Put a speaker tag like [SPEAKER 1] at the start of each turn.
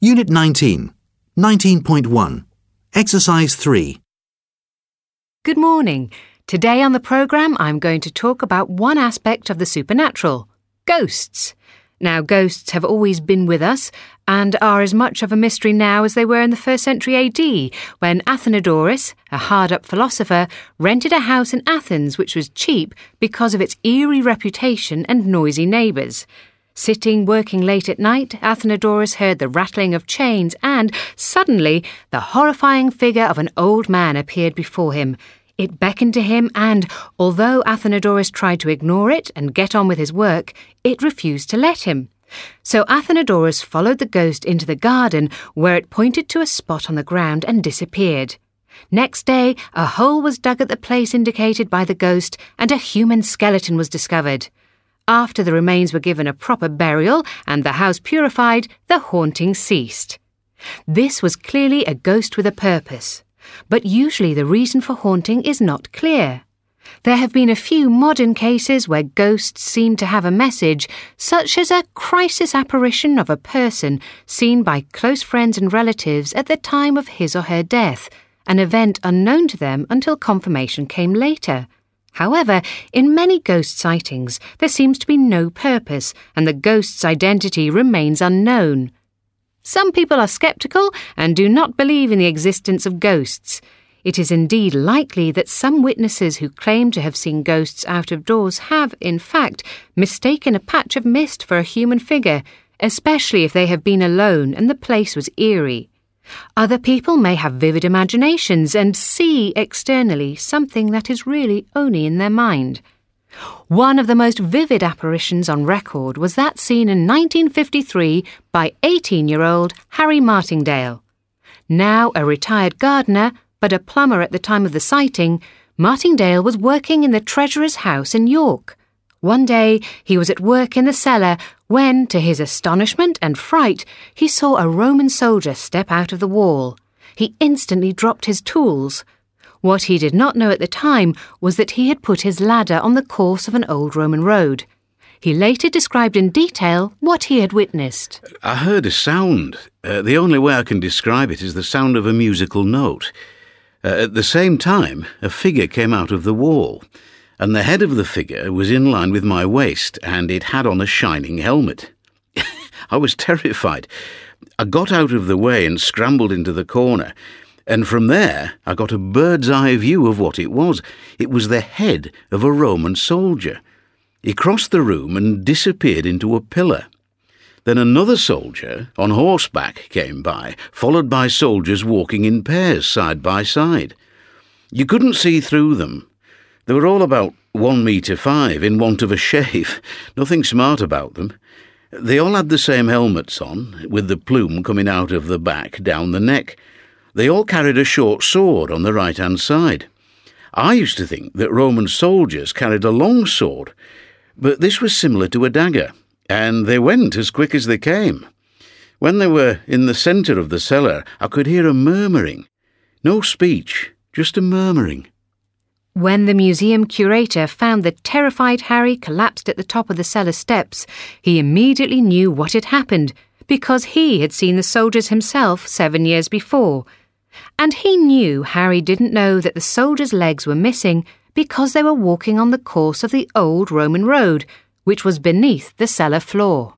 [SPEAKER 1] Unit 19, 19.1, Exercise 3.
[SPEAKER 2] Good morning. Today on the programme, I'm going to talk about one aspect of the supernatural ghosts. Now, ghosts have always been with us and are as much of a mystery now as they were in the first century AD, when Athenodorus, a hard up philosopher, rented a house in Athens which was cheap because of its eerie reputation and noisy neighbours. Sitting working late at night, Athenodorus heard the rattling of chains, and suddenly the horrifying figure of an old man appeared before him. It beckoned to him, and although Athenodorus tried to ignore it and get on with his work, it refused to let him. So Athenodorus followed the ghost into the garden, where it pointed to a spot on the ground and disappeared. Next day, a hole was dug at the place indicated by the ghost, and a human skeleton was discovered. After the remains were given a proper burial and the house purified, the haunting ceased. This was clearly a ghost with a purpose, but usually the reason for haunting is not clear. There have been a few modern cases where ghosts seem to have a message, such as a crisis apparition of a person seen by close friends and relatives at the time of his or her death, an event unknown to them until confirmation came later. However, in many ghost sightings, there seems to be no purpose, and the ghost's identity remains unknown. Some people are skeptical and do not believe in the existence of ghosts. It is indeed likely that some witnesses who claim to have seen ghosts out of doors have, in fact, mistaken a patch of mist for a human figure, especially if they have been alone and the place was eerie. Other people may have vivid imaginations and see externally something that is really only in their mind. One of the most vivid apparitions on record was that seen in 1953 by 18 year old Harry Martindale. Now a retired gardener, but a plumber at the time of the sighting, Martindale was working in the Treasurer's house in York. One day he was at work in the cellar when, to his astonishment and fright, he saw a Roman soldier step out of the wall. He instantly dropped his tools. What he did not know at the time was that he had put his ladder on the course of an old Roman road. He later described in detail what he had witnessed.
[SPEAKER 3] I heard a sound. Uh, the only way I can describe it is the sound of a musical note. Uh, at the same time, a figure came out of the wall and the head of the figure was in line with my waist, and it had on a shining helmet. I was terrified. I got out of the way and scrambled into the corner, and from there I got a bird's eye view of what it was. It was the head of a Roman soldier. He crossed the room and disappeared into a pillar. Then another soldier, on horseback, came by, followed by soldiers walking in pairs side by side. You couldn't see through them, they were all about one metre five, in want of a shave. Nothing smart about them. They all had the same helmets on, with the plume coming out of the back down the neck. They all carried a short sword on the right hand side. I used to think that Roman soldiers carried a long sword, but this was similar to a dagger, and they went as quick as they came. When they were in the centre of the cellar, I could hear a murmuring. No speech, just a murmuring.
[SPEAKER 2] When the museum curator found the terrified Harry collapsed at the top of the cellar steps, he immediately knew what had happened because he had seen the soldiers himself seven years before. And he knew Harry didn't know that the soldiers' legs were missing because they were walking on the course of the old Roman road, which was beneath the cellar floor.